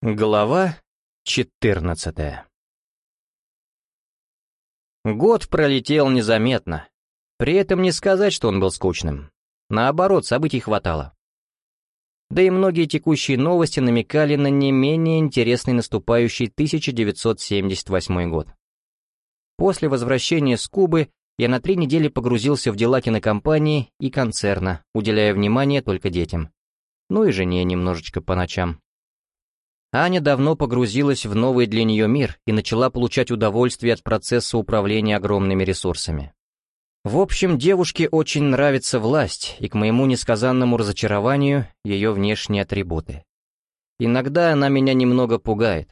Глава 14 Год пролетел незаметно. При этом не сказать, что он был скучным. Наоборот, событий хватало. Да и многие текущие новости намекали на не менее интересный наступающий 1978 год. После возвращения с Кубы я на три недели погрузился в дела кинокомпании и концерна, уделяя внимание только детям. Ну и жене немножечко по ночам. Аня давно погрузилась в новый для нее мир и начала получать удовольствие от процесса управления огромными ресурсами. В общем, девушке очень нравится власть, и к моему несказанному разочарованию ее внешние атрибуты. Иногда она меня немного пугает.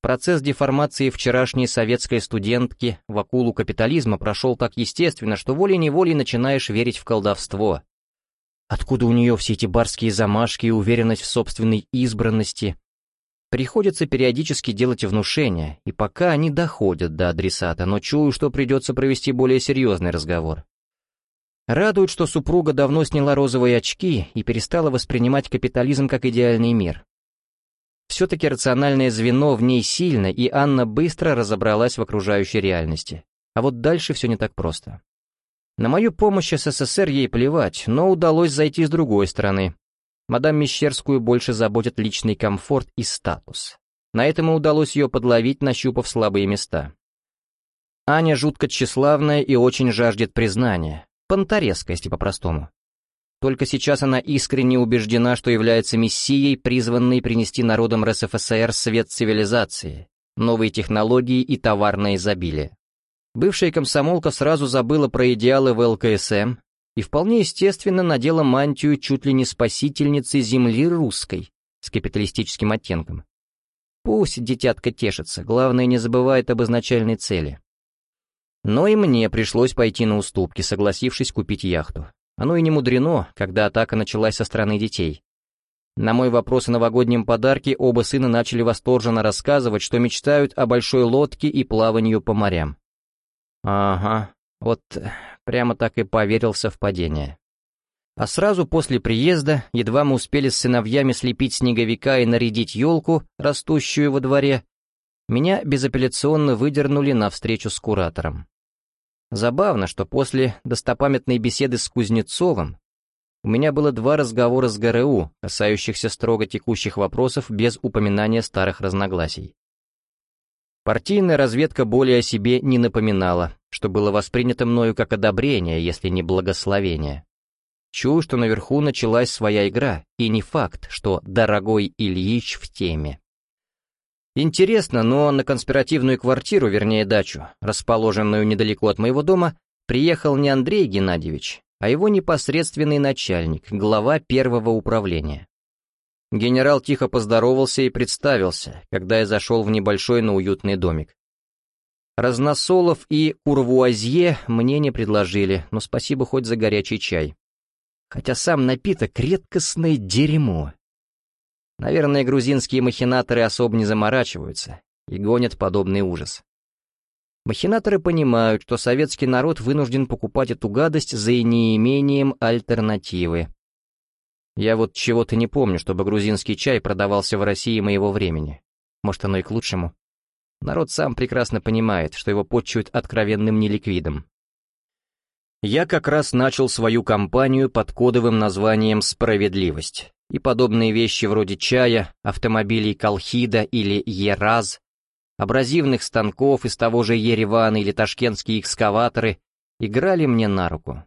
Процесс деформации вчерашней советской студентки в акулу капитализма прошел так естественно, что волей-неволей начинаешь верить в колдовство. Откуда у нее все эти барские замашки и уверенность в собственной избранности? Приходится периодически делать внушения, и пока они доходят до адресата, но чую, что придется провести более серьезный разговор. Радует, что супруга давно сняла розовые очки и перестала воспринимать капитализм как идеальный мир. Все-таки рациональное звено в ней сильно, и Анна быстро разобралась в окружающей реальности. А вот дальше все не так просто. На мою помощь СССР ей плевать, но удалось зайти с другой стороны. Мадам Мещерскую больше заботит личный комфорт и статус. На этом и удалось ее подловить, нащупав слабые места. Аня жутко тщеславная и очень жаждет признания. Понторезка, если по-простому. Только сейчас она искренне убеждена, что является мессией, призванной принести народам РСФСР свет цивилизации, новые технологии и товарное изобилие. Бывшая комсомолка сразу забыла про идеалы в ЛКСМ, и вполне естественно надела мантию чуть ли не спасительницы земли русской с капиталистическим оттенком. Пусть детятка тешится, главное не забывает об изначальной цели. Но и мне пришлось пойти на уступки, согласившись купить яхту. Оно и не мудрено, когда атака началась со стороны детей. На мой вопрос о новогоднем подарке оба сына начали восторженно рассказывать, что мечтают о большой лодке и плаванию по морям. Ага, вот прямо так и поверил в совпадение. А сразу после приезда, едва мы успели с сыновьями слепить снеговика и нарядить елку, растущую во дворе, меня безапелляционно выдернули на встречу с куратором. Забавно, что после достопамятной беседы с Кузнецовым у меня было два разговора с ГРУ, касающихся строго текущих вопросов без упоминания старых разногласий. Партийная разведка более о себе не напоминала, что было воспринято мною как одобрение, если не благословение. Чую, что наверху началась своя игра, и не факт, что дорогой Ильич в теме. Интересно, но на конспиративную квартиру, вернее дачу, расположенную недалеко от моего дома, приехал не Андрей Геннадьевич, а его непосредственный начальник, глава первого управления. Генерал тихо поздоровался и представился, когда я зашел в небольшой, но уютный домик. Разносолов и урвуазье мне не предложили, но спасибо хоть за горячий чай. Хотя сам напиток — редкостное дерьмо. Наверное, грузинские махинаторы особо не заморачиваются и гонят подобный ужас. Махинаторы понимают, что советский народ вынужден покупать эту гадость за неимением альтернативы, я вот чего-то не помню, чтобы грузинский чай продавался в России моего времени. Может, оно и к лучшему. Народ сам прекрасно понимает, что его подчуют откровенным неликвидом. Я как раз начал свою кампанию под кодовым названием «Справедливость», и подобные вещи вроде чая, автомобилей Колхида или Ераз, абразивных станков из того же Еревана или ташкентские экскаваторы играли мне на руку.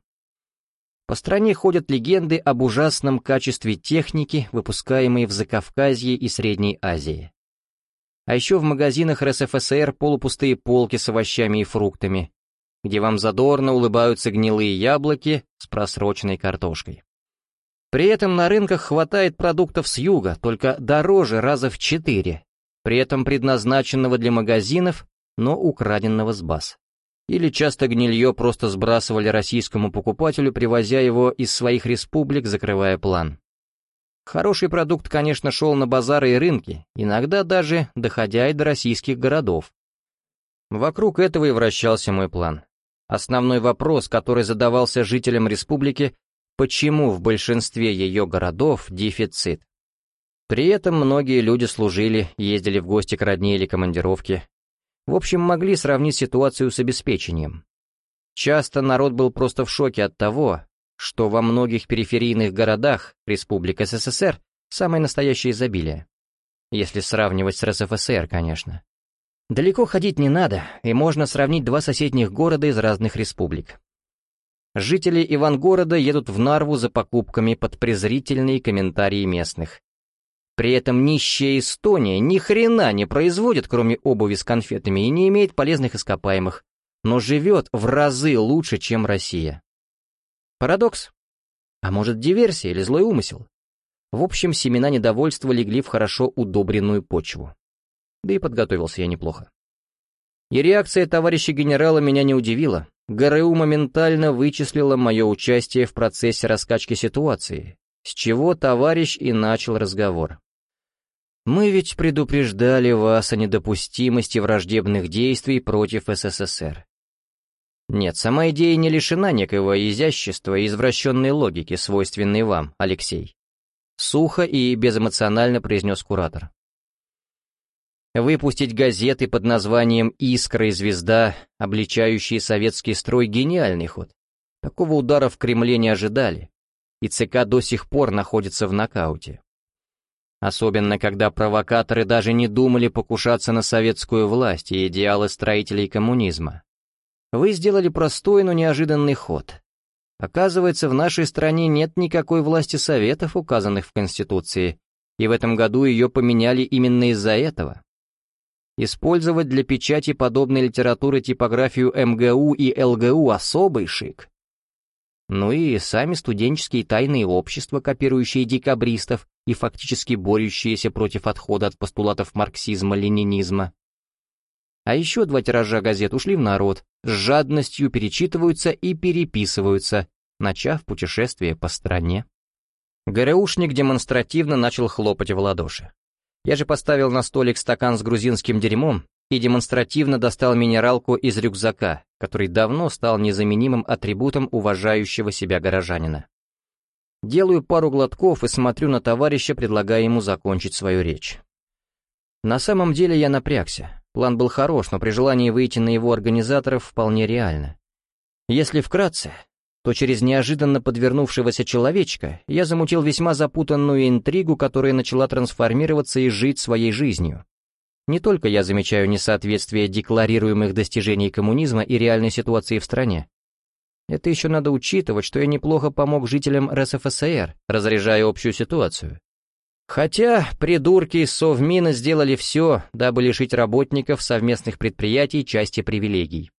По стране ходят легенды об ужасном качестве техники, выпускаемой в Закавказье и Средней Азии. А еще в магазинах РСФСР полупустые полки с овощами и фруктами, где вам задорно улыбаются гнилые яблоки с просроченной картошкой. При этом на рынках хватает продуктов с юга, только дороже раза в четыре, при этом предназначенного для магазинов, но украденного с баз. Или часто гнилье просто сбрасывали российскому покупателю, привозя его из своих республик, закрывая план. Хороший продукт, конечно, шел на базары и рынки, иногда даже доходя и до российских городов. Вокруг этого и вращался мой план. Основной вопрос, который задавался жителям республики, почему в большинстве ее городов дефицит? При этом многие люди служили, ездили в гости к родне или командировке. В общем, могли сравнить ситуацию с обеспечением. Часто народ был просто в шоке от того, что во многих периферийных городах Республик СССР самое настоящее изобилие. Если сравнивать с РСФСР, конечно. Далеко ходить не надо, и можно сравнить два соседних города из разных республик. Жители Ивангорода едут в Нарву за покупками под презрительные комментарии местных. При этом нищая Эстония ни хрена не производит, кроме обуви с конфетами, и не имеет полезных ископаемых, но живет в разы лучше, чем Россия. Парадокс? А может, диверсия или злой умысел? В общем, семена недовольства легли в хорошо удобренную почву. Да и подготовился я неплохо. И реакция товарища генерала меня не удивила. ГРУ моментально вычислила мое участие в процессе раскачки ситуации, с чего товарищ и начал разговор. Мы ведь предупреждали вас о недопустимости враждебных действий против СССР. Нет, сама идея не лишена некоего изящества и извращенной логики, свойственной вам, Алексей. Сухо и безэмоционально произнес куратор. Выпустить газеты под названием «Искра» и «Звезда», обличающие советский строй, гениальный ход. Такого удара в Кремле не ожидали, и ЦК до сих пор находится в нокауте. Особенно, когда провокаторы даже не думали покушаться на советскую власть и идеалы строителей коммунизма. Вы сделали простой, но неожиданный ход. Оказывается, в нашей стране нет никакой власти советов, указанных в Конституции, и в этом году ее поменяли именно из-за этого. Использовать для печати подобной литературы типографию МГУ и ЛГУ особый шик. Ну и сами студенческие тайные общества, копирующие декабристов и фактически борющиеся против отхода от постулатов марксизма-ленинизма. А еще два тиража газет ушли в народ, с жадностью перечитываются и переписываются, начав путешествие по стране. ГРУшник демонстративно начал хлопать в ладоши. Я же поставил на столик стакан с грузинским дерьмом и демонстративно достал минералку из рюкзака, который давно стал незаменимым атрибутом уважающего себя горожанина. Делаю пару глотков и смотрю на товарища, предлагая ему закончить свою речь. На самом деле я напрягся. План был хорош, но при желании выйти на его организаторов вполне реально. Если вкратце, то через неожиданно подвернувшегося человечка я замутил весьма запутанную интригу, которая начала трансформироваться и жить своей жизнью. Не только я замечаю несоответствие декларируемых достижений коммунизма и реальной ситуации в стране. Это еще надо учитывать, что я неплохо помог жителям РСФСР, разряжая общую ситуацию. Хотя придурки из Совмина сделали все, дабы лишить работников совместных предприятий части привилегий.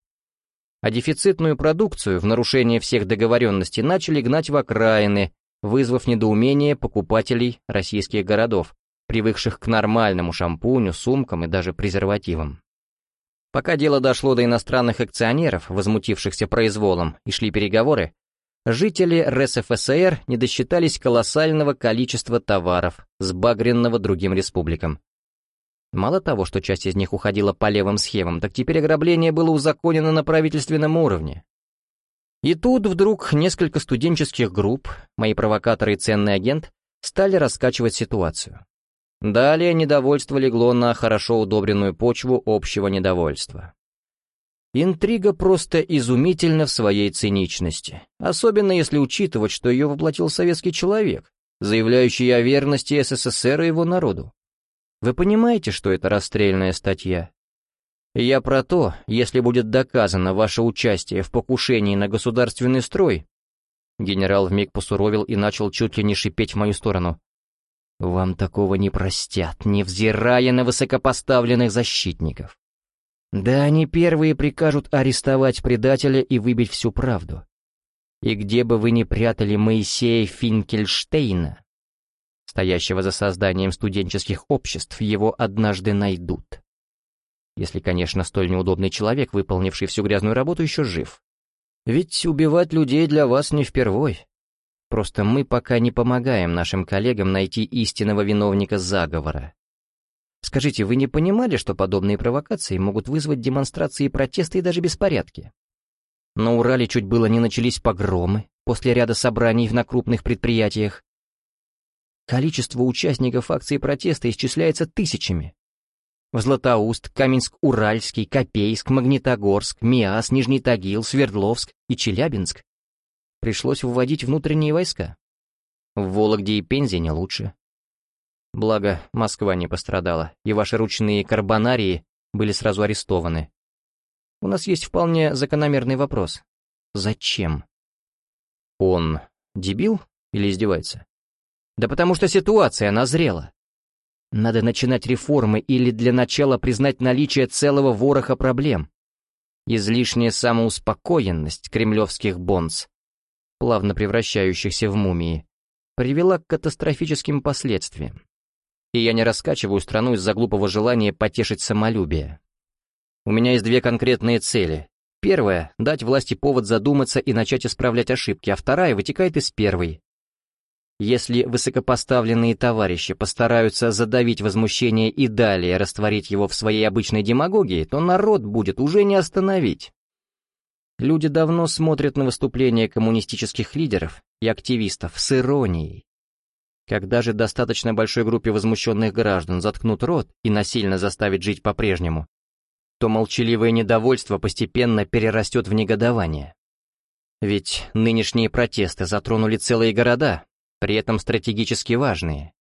А дефицитную продукцию в нарушение всех договоренностей начали гнать в окраины, вызвав недоумение покупателей российских городов, привыкших к нормальному шампуню, сумкам и даже презервативам. Пока дело дошло до иностранных акционеров, возмутившихся произволом, и шли переговоры, жители РСФСР не досчитались колоссального количества товаров, сбагренного другим республикам. Мало того, что часть из них уходила по левым схемам, так теперь ограбление было узаконено на правительственном уровне. И тут вдруг несколько студенческих групп, мои провокаторы и ценный агент, стали раскачивать ситуацию. Далее недовольство легло на хорошо удобренную почву общего недовольства. Интрига просто изумительна в своей циничности, особенно если учитывать, что ее воплотил советский человек, заявляющий о верности СССР и его народу. Вы понимаете, что это расстрельная статья? Я про то, если будет доказано ваше участие в покушении на государственный строй. Генерал вмиг посуровил и начал чуть ли не шипеть в мою сторону. Вам такого не простят, невзирая на высокопоставленных защитников. Да они первые прикажут арестовать предателя и выбить всю правду. И где бы вы ни прятали Моисея Финкельштейна, стоящего за созданием студенческих обществ, его однажды найдут. Если, конечно, столь неудобный человек, выполнивший всю грязную работу, еще жив. Ведь убивать людей для вас не впервой. Просто мы пока не помогаем нашим коллегам найти истинного виновника заговора. Скажите, вы не понимали, что подобные провокации могут вызвать демонстрации протеста и даже беспорядки? На Урале чуть было не начались погромы после ряда собраний на крупных предприятиях. Количество участников акции протеста исчисляется тысячами. В Златоуст, Каменск-Уральский, Копейск, Магнитогорск, Миас, Нижний Тагил, Свердловск и Челябинск пришлось вводить внутренние войска. В Вологде и Пензе не лучше. Благо, Москва не пострадала, и ваши ручные карбонарии были сразу арестованы. У нас есть вполне закономерный вопрос. Зачем? Он дебил или издевается? Да потому что ситуация назрела. Надо начинать реформы или для начала признать наличие целого вороха проблем. Излишняя самоуспокоенность кремлевских бонс, плавно превращающихся в мумии, привела к катастрофическим последствиям. И я не раскачиваю страну из-за глупого желания потешить самолюбие. У меня есть две конкретные цели. Первая — дать власти повод задуматься и начать исправлять ошибки, а вторая вытекает из первой если высокопоставленные товарищи постараются задавить возмущение и далее растворить его в своей обычной демагогии, то народ будет уже не остановить. Люди давно смотрят на выступления коммунистических лидеров и активистов с иронией. Когда же достаточно большой группе возмущенных граждан заткнут рот и насильно заставить жить по-прежнему, то молчаливое недовольство постепенно перерастет в негодование. Ведь нынешние протесты затронули целые города, при этом стратегически важные.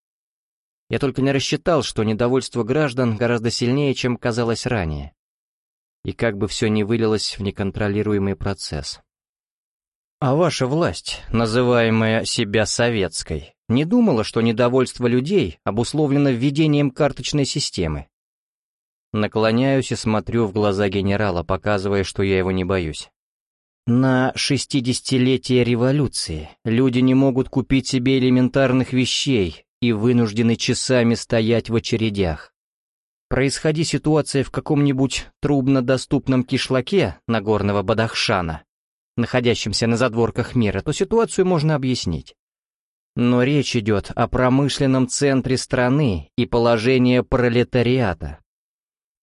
Я только не рассчитал, что недовольство граждан гораздо сильнее, чем казалось ранее. И как бы все не вылилось в неконтролируемый процесс. А ваша власть, называемая себя советской, не думала, что недовольство людей обусловлено введением карточной системы? Наклоняюсь и смотрю в глаза генерала, показывая, что я его не боюсь. На шестидесятилетие революции люди не могут купить себе элементарных вещей и вынуждены часами стоять в очередях. Происходи ситуация в каком-нибудь труднодоступном кишлаке Нагорного Бадахшана, находящемся на задворках мира, то ситуацию можно объяснить. Но речь идет о промышленном центре страны и положении пролетариата.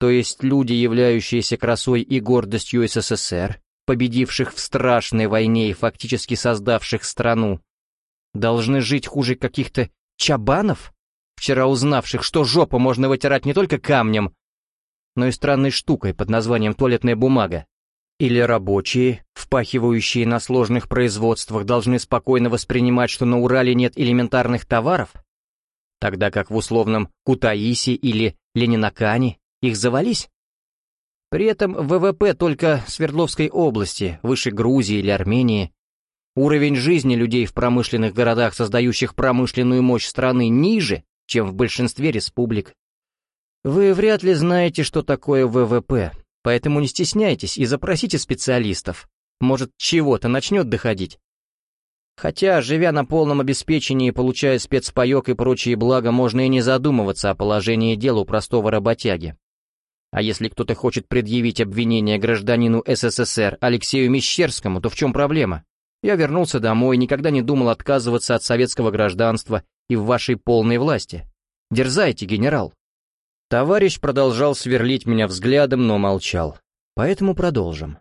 То есть люди, являющиеся красой и гордостью СССР, победивших в страшной войне и фактически создавших страну, должны жить хуже каких-то чабанов, вчера узнавших, что жопу можно вытирать не только камнем, но и странной штукой под названием туалетная бумага. Или рабочие, впахивающие на сложных производствах, должны спокойно воспринимать, что на Урале нет элементарных товаров, тогда как в условном Кутаиси или Ленинакане их завались? При этом ВВП только Свердловской области, выше Грузии или Армении. Уровень жизни людей в промышленных городах, создающих промышленную мощь страны, ниже, чем в большинстве республик. Вы вряд ли знаете, что такое ВВП, поэтому не стесняйтесь и запросите специалистов. Может, чего-то начнет доходить. Хотя, живя на полном обеспечении, получая спецпаек и прочие блага, можно и не задумываться о положении дел у простого работяги. А если кто-то хочет предъявить обвинение гражданину СССР Алексею Мещерскому, то в чем проблема? Я вернулся домой, никогда не думал отказываться от советского гражданства и в вашей полной власти. Дерзайте, генерал. Товарищ продолжал сверлить меня взглядом, но молчал. Поэтому продолжим.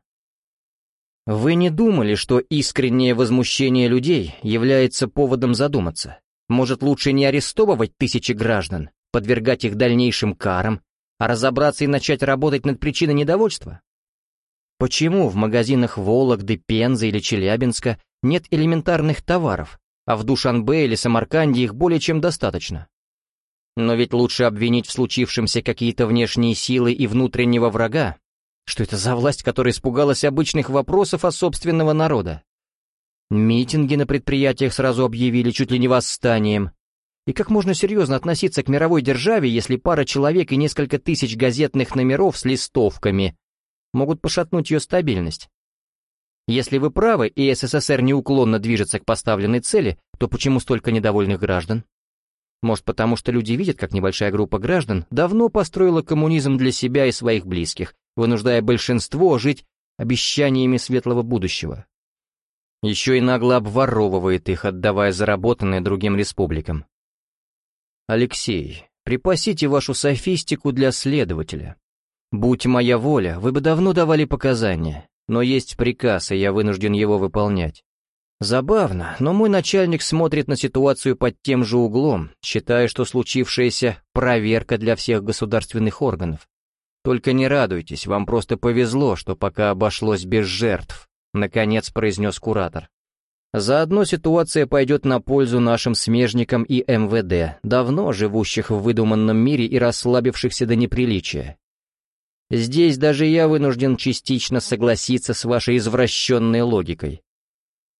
Вы не думали, что искреннее возмущение людей является поводом задуматься? Может, лучше не арестовывать тысячи граждан, подвергать их дальнейшим карам, а разобраться и начать работать над причиной недовольства? Почему в магазинах Вологды, Пензы или Челябинска нет элементарных товаров, а в Душанбе или Самарканде их более чем достаточно? Но ведь лучше обвинить в случившемся какие-то внешние силы и внутреннего врага. Что это за власть, которая испугалась обычных вопросов от собственного народа? Митинги на предприятиях сразу объявили чуть ли не восстанием, и как можно серьезно относиться к мировой державе, если пара человек и несколько тысяч газетных номеров с листовками могут пошатнуть ее стабильность? Если вы правы, и СССР неуклонно движется к поставленной цели, то почему столько недовольных граждан? Может, потому что люди видят, как небольшая группа граждан давно построила коммунизм для себя и своих близких, вынуждая большинство жить обещаниями светлого будущего. Еще и нагло обворовывает их, отдавая заработанное другим республикам. «Алексей, припасите вашу софистику для следователя. Будь моя воля, вы бы давно давали показания, но есть приказ, и я вынужден его выполнять. Забавно, но мой начальник смотрит на ситуацию под тем же углом, считая, что случившаяся проверка для всех государственных органов. Только не радуйтесь, вам просто повезло, что пока обошлось без жертв, наконец произнес куратор. Заодно ситуация пойдет на пользу нашим смежникам и МВД, давно живущих в выдуманном мире и расслабившихся до неприличия. Здесь даже я вынужден частично согласиться с вашей извращенной логикой.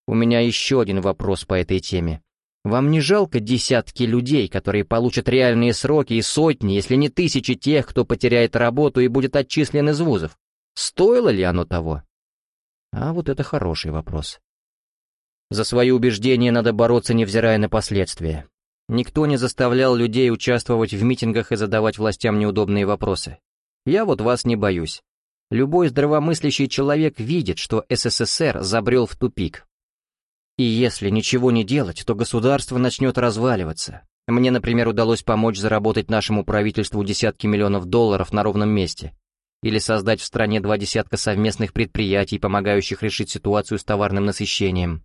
У меня еще один вопрос по этой теме. Вам не жалко десятки людей, которые получат реальные сроки, и сотни, если не тысячи тех, кто потеряет работу и будет отчислен из вузов? Стоило ли оно того? А вот это хороший вопрос. За свои убеждения надо бороться, невзирая на последствия. Никто не заставлял людей участвовать в митингах и задавать властям неудобные вопросы. Я вот вас не боюсь. Любой здравомыслящий человек видит, что СССР забрел в тупик, и если ничего не делать, то государство начнет разваливаться. Мне, например, удалось помочь заработать нашему правительству десятки миллионов долларов на ровном месте. Или создать в стране два десятка совместных предприятий, помогающих решить ситуацию с товарным насыщением.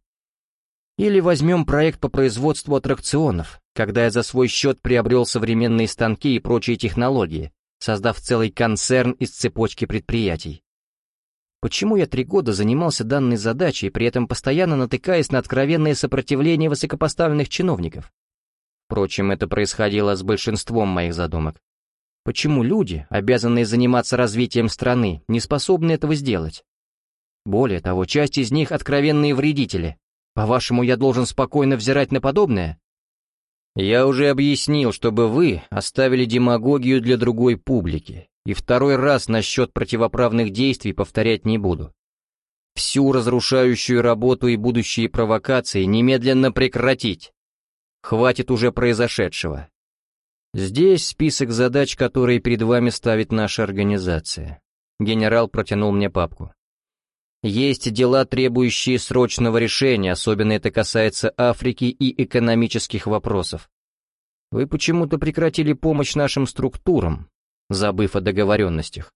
Или возьмем проект по производству аттракционов, когда я за свой счет приобрел современные станки и прочие технологии, создав целый концерн из цепочки предприятий. Почему я три года занимался данной задачей, при этом постоянно натыкаясь на откровенное сопротивление высокопоставленных чиновников? Впрочем, это происходило с большинством моих задумок. Почему люди, обязанные заниматься развитием страны, не способны этого сделать? Более того, часть из них — откровенные вредители. По-вашему, я должен спокойно взирать на подобное? Я уже объяснил, чтобы вы оставили демагогию для другой публики и второй раз насчет противоправных действий повторять не буду. Всю разрушающую работу и будущие провокации немедленно прекратить. Хватит уже произошедшего. Здесь список задач, которые перед вами ставит наша организация. Генерал протянул мне папку. Есть дела, требующие срочного решения, особенно это касается Африки и экономических вопросов. Вы почему-то прекратили помощь нашим структурам, забыв о договоренностях.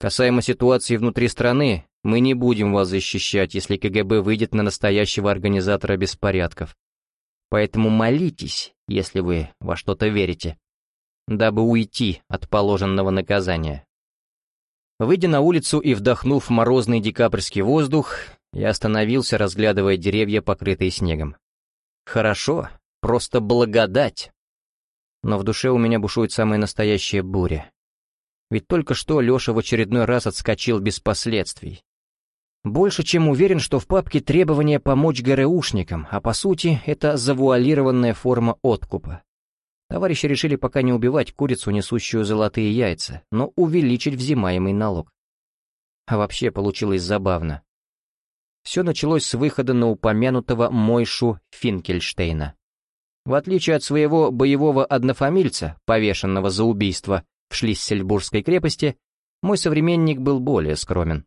Касаемо ситуации внутри страны, мы не будем вас защищать, если КГБ выйдет на настоящего организатора беспорядков. Поэтому молитесь, если вы во что-то верите, дабы уйти от положенного наказания. Выйдя на улицу и вдохнув морозный декабрьский воздух, я остановился, разглядывая деревья, покрытые снегом. Хорошо, просто благодать но в душе у меня бушует самая настоящая буря. Ведь только что Леша в очередной раз отскочил без последствий. Больше чем уверен, что в папке требования помочь ГРУшникам, а по сути это завуалированная форма откупа. Товарищи решили пока не убивать курицу, несущую золотые яйца, но увеличить взимаемый налог. А вообще получилось забавно. Все началось с выхода на упомянутого Мойшу Финкельштейна. В отличие от своего боевого однофамильца, повешенного за убийство в Шлиссельбургской крепости, мой современник был более скромен.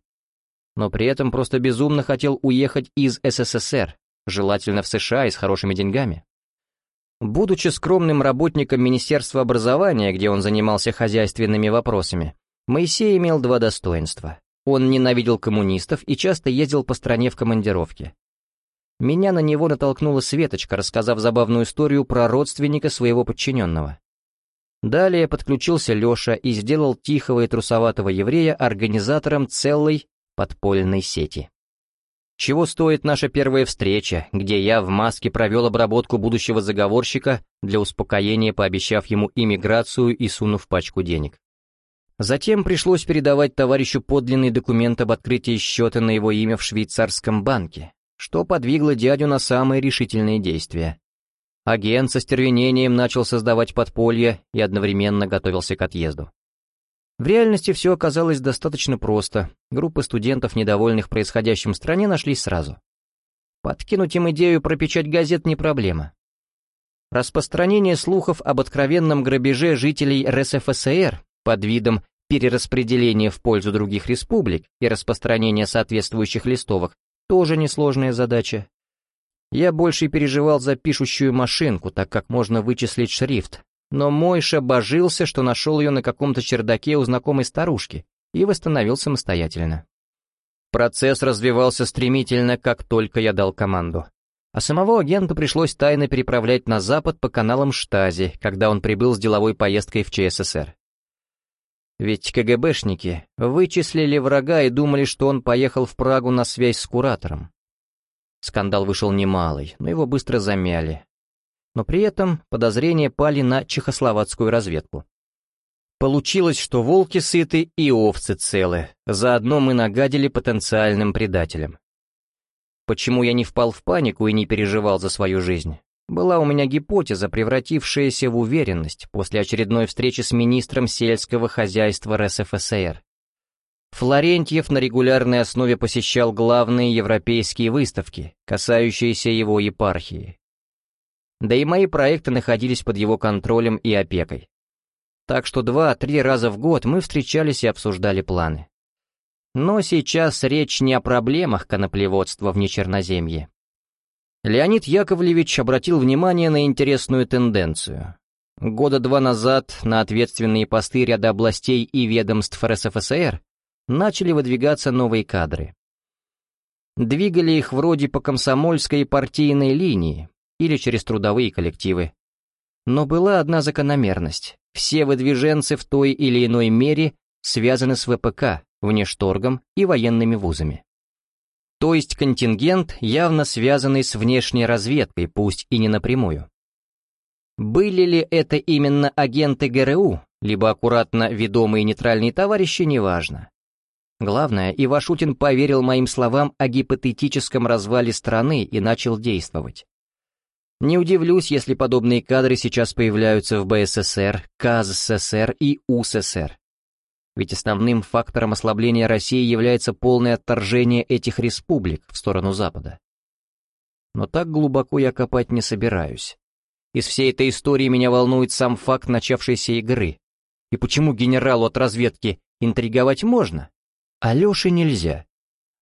Но при этом просто безумно хотел уехать из СССР, желательно в США и с хорошими деньгами. Будучи скромным работником Министерства образования, где он занимался хозяйственными вопросами, Моисей имел два достоинства. Он ненавидел коммунистов и часто ездил по стране в командировке. Меня на него натолкнула Светочка, рассказав забавную историю про родственника своего подчиненного. Далее подключился Леша и сделал тихого и трусоватого еврея организатором целой подпольной сети. Чего стоит наша первая встреча, где я в маске провел обработку будущего заговорщика для успокоения, пообещав ему иммиграцию и сунув пачку денег. Затем пришлось передавать товарищу подлинный документ об открытии счета на его имя в швейцарском банке, что подвигло дядю на самые решительные действия. Агент со стервенением начал создавать подполье и одновременно готовился к отъезду. В реальности все оказалось достаточно просто. Группы студентов, недовольных происходящим в стране, нашлись сразу. Подкинуть им идею про печать газет не проблема. Распространение слухов об откровенном грабеже жителей РСФСР под видом перераспределения в пользу других республик и распространения соответствующих листовок тоже несложная задача. Я больше переживал за пишущую машинку, так как можно вычислить шрифт, но Мойша божился, что нашел ее на каком-то чердаке у знакомой старушки и восстановил самостоятельно. Процесс развивался стремительно, как только я дал команду. А самого агента пришлось тайно переправлять на запад по каналам Штази, когда он прибыл с деловой поездкой в ЧССР. Ведь КГБшники вычислили врага и думали, что он поехал в Прагу на связь с куратором. Скандал вышел немалый, но его быстро замяли. Но при этом подозрения пали на чехословацкую разведку. Получилось, что волки сыты и овцы целы, заодно мы нагадили потенциальным предателям. Почему я не впал в панику и не переживал за свою жизнь? Была у меня гипотеза, превратившаяся в уверенность после очередной встречи с министром сельского хозяйства РСФСР. Флорентьев на регулярной основе посещал главные европейские выставки, касающиеся его епархии. Да и мои проекты находились под его контролем и опекой. Так что два-три раза в год мы встречались и обсуждали планы. Но сейчас речь не о проблемах коноплеводства в Нечерноземье. Леонид Яковлевич обратил внимание на интересную тенденцию. Года два назад на ответственные посты ряда областей и ведомств РСФСР начали выдвигаться новые кадры. Двигали их вроде по комсомольской партийной линии или через трудовые коллективы. Но была одна закономерность. Все выдвиженцы в той или иной мере связаны с ВПК, внешторгом и военными вузами. То есть контингент, явно связанный с внешней разведкой, пусть и не напрямую. Были ли это именно агенты ГРУ, либо аккуратно ведомые нейтральные товарищи, неважно. Главное, Ивашутин поверил моим словам о гипотетическом развале страны и начал действовать. Не удивлюсь, если подобные кадры сейчас появляются в БССР, КАЗССР и УССР. Ведь основным фактором ослабления России является полное отторжение этих республик в сторону Запада. Но так глубоко я копать не собираюсь. Из всей этой истории меня волнует сам факт начавшейся игры. И почему генералу от разведки интриговать можно, а Леше нельзя?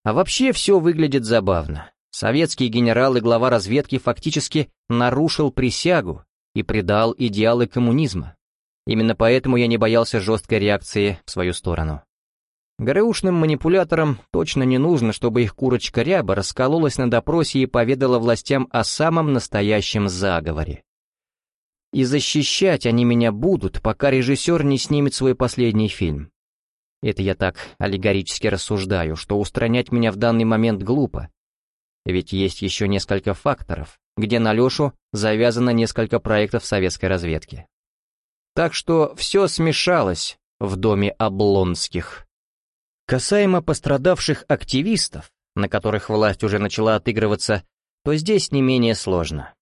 А вообще все выглядит забавно. Советский генерал и глава разведки фактически нарушил присягу и предал идеалы коммунизма. Именно поэтому я не боялся жесткой реакции в свою сторону. ГРУшным манипуляторам точно не нужно, чтобы их курочка Ряба раскололась на допросе и поведала властям о самом настоящем заговоре. И защищать они меня будут, пока режиссер не снимет свой последний фильм. Это я так аллегорически рассуждаю, что устранять меня в данный момент глупо. Ведь есть еще несколько факторов, где на Лешу завязано несколько проектов советской разведки. Так что все смешалось в доме Облонских. Касаемо пострадавших активистов, на которых власть уже начала отыгрываться, то здесь не менее сложно.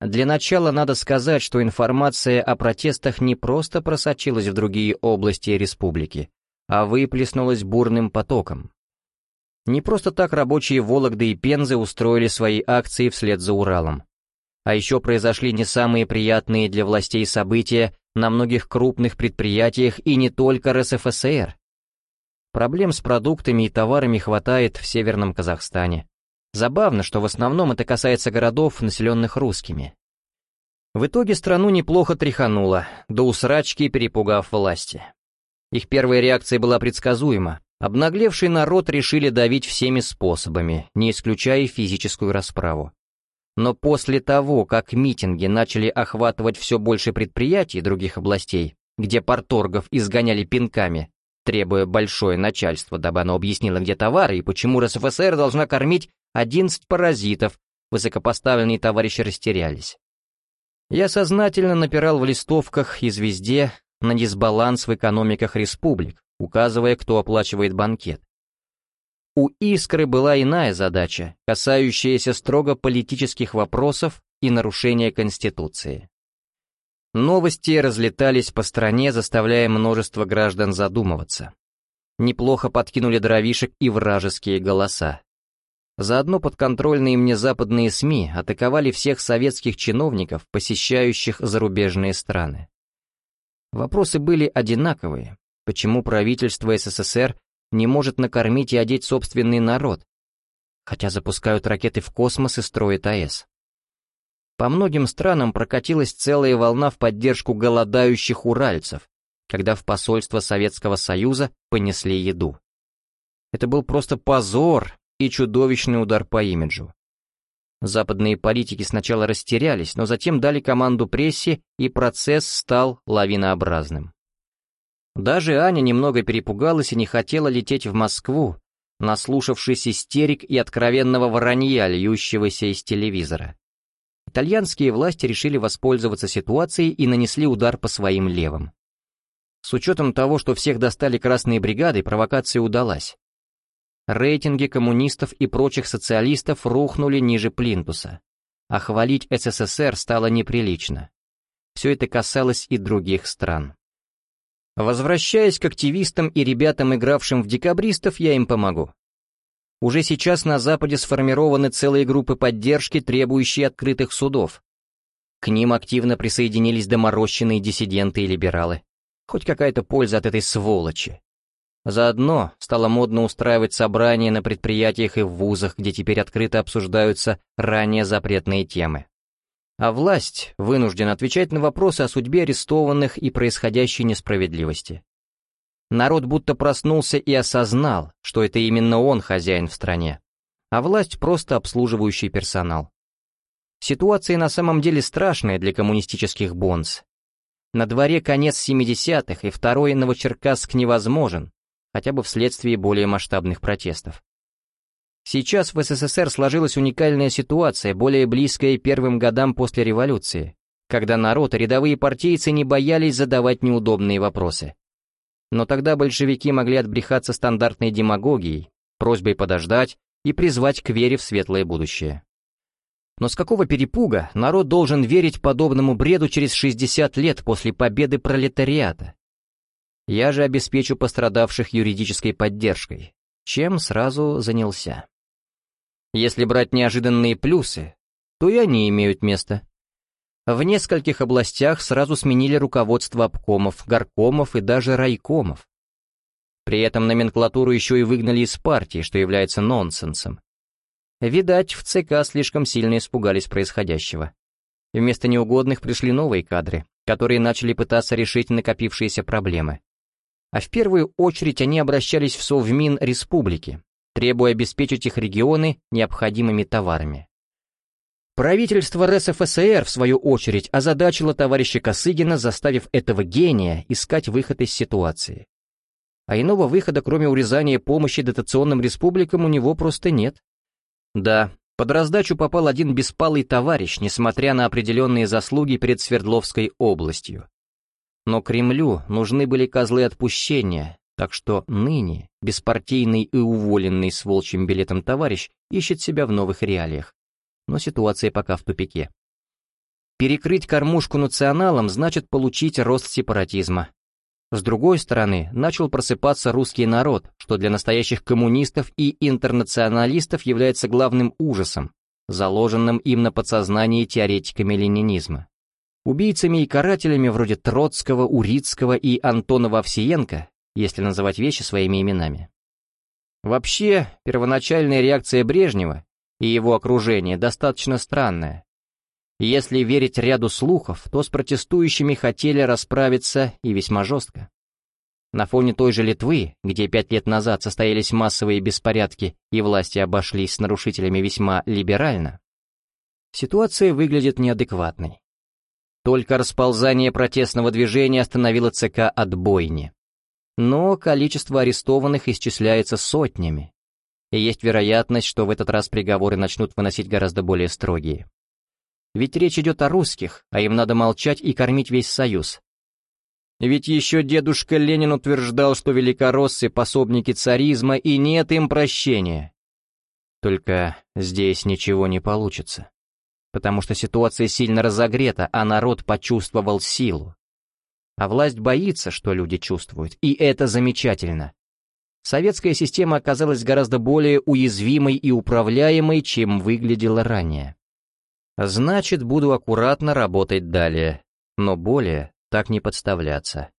Для начала надо сказать, что информация о протестах не просто просочилась в другие области республики, а выплеснулась бурным потоком. Не просто так рабочие Вологды и Пензы устроили свои акции вслед за Уралом. А еще произошли не самые приятные для властей события на многих крупных предприятиях и не только РСФСР. Проблем с продуктами и товарами хватает в Северном Казахстане. Забавно, что в основном это касается городов, населенных русскими. В итоге страну неплохо тряхануло, до усрачки перепугав власти. Их первая реакция была предсказуема. Обнаглевший народ решили давить всеми способами, не исключая физическую расправу. Но после того, как митинги начали охватывать все больше предприятий других областей, где порторгов изгоняли пинками, требуя большое начальство, дабы оно объяснило, где товары и почему РСФСР должна кормить 11 паразитов, высокопоставленные товарищи растерялись. Я сознательно напирал в листовках и везде на дисбаланс в экономиках республик, указывая, кто оплачивает банкет. У «Искры» была иная задача, касающаяся строго политических вопросов и нарушения Конституции. Новости разлетались по стране, заставляя множество граждан задумываться. Неплохо подкинули дровишек и вражеские голоса. Заодно подконтрольные мне западные СМИ атаковали всех советских чиновников, посещающих зарубежные страны. Вопросы были одинаковые. Почему правительство СССР не может накормить и одеть собственный народ, хотя запускают ракеты в космос и строят АЭС. По многим странам прокатилась целая волна в поддержку голодающих уральцев, когда в посольство Советского Союза понесли еду. Это был просто позор и чудовищный удар по имиджу. Западные политики сначала растерялись, но затем дали команду прессе, и процесс стал лавинообразным. Даже Аня немного перепугалась и не хотела лететь в Москву, наслушавшись истерик и откровенного воронья, льющегося из телевизора. Итальянские власти решили воспользоваться ситуацией и нанесли удар по своим левым. С учетом того, что всех достали красные бригады, провокация удалась. Рейтинги коммунистов и прочих социалистов рухнули ниже плинтуса, а хвалить СССР стало неприлично. Все это касалось и других стран. Возвращаясь к активистам и ребятам, игравшим в декабристов, я им помогу. Уже сейчас на Западе сформированы целые группы поддержки, требующие открытых судов. К ним активно присоединились доморощенные диссиденты и либералы. Хоть какая-то польза от этой сволочи. Заодно стало модно устраивать собрания на предприятиях и в вузах, где теперь открыто обсуждаются ранее запретные темы. А власть вынуждена отвечать на вопросы о судьбе арестованных и происходящей несправедливости. Народ будто проснулся и осознал, что это именно он хозяин в стране, а власть просто обслуживающий персонал. Ситуация на самом деле страшная для коммунистических бонз. На дворе конец 70-х, и второй Новочеркасск невозможен, хотя бы вследствие более масштабных протестов. Сейчас в СССР сложилась уникальная ситуация, более близкая первым годам после революции, когда народ и рядовые партийцы не боялись задавать неудобные вопросы. Но тогда большевики могли отбрехаться стандартной демагогией, просьбой подождать и призвать к вере в светлое будущее. Но с какого перепуга народ должен верить подобному бреду через 60 лет после победы пролетариата? Я же обеспечу пострадавших юридической поддержкой, чем сразу занялся. Если брать неожиданные плюсы, то и они имеют место. В нескольких областях сразу сменили руководство обкомов, горкомов и даже райкомов. При этом номенклатуру еще и выгнали из партии, что является нонсенсом. Видать, в ЦК слишком сильно испугались происходящего. Вместо неугодных пришли новые кадры, которые начали пытаться решить накопившиеся проблемы а в первую очередь они обращались в Совмин Республики, требуя обеспечить их регионы необходимыми товарами. Правительство РСФСР, в свою очередь, озадачило товарища Косыгина, заставив этого гения искать выход из ситуации. А иного выхода, кроме урезания помощи дотационным республикам, у него просто нет. Да, под раздачу попал один беспалый товарищ, несмотря на определенные заслуги перед Свердловской областью. Но Кремлю нужны были козлы отпущения, так что ныне беспартийный и уволенный с волчьим билетом товарищ ищет себя в новых реалиях. Но ситуация пока в тупике. Перекрыть кормушку националам значит получить рост сепаратизма. С другой стороны, начал просыпаться русский народ, что для настоящих коммунистов и интернационалистов является главным ужасом, заложенным им на подсознании теоретиками ленинизма. Убийцами и карателями вроде Троцкого, Урицкого и Антонова Овсиенко, если называть вещи своими именами. Вообще, первоначальная реакция Брежнева и его окружения достаточно странная. Если верить ряду слухов, то с протестующими хотели расправиться и весьма жестко. На фоне той же Литвы, где пять лет назад состоялись массовые беспорядки и власти обошлись с нарушителями весьма либерально, ситуация выглядит неадекватной. Только расползание протестного движения остановило ЦК от бойни. Но количество арестованных исчисляется сотнями. И есть вероятность, что в этот раз приговоры начнут выносить гораздо более строгие. Ведь речь идет о русских, а им надо молчать и кормить весь Союз. Ведь еще дедушка Ленин утверждал, что великороссы — пособники царизма, и нет им прощения. Только здесь ничего не получится потому что ситуация сильно разогрета, а народ почувствовал силу. А власть боится, что люди чувствуют, и это замечательно. Советская система оказалась гораздо более уязвимой и управляемой, чем выглядела ранее. Значит, буду аккуратно работать далее, но более так не подставляться.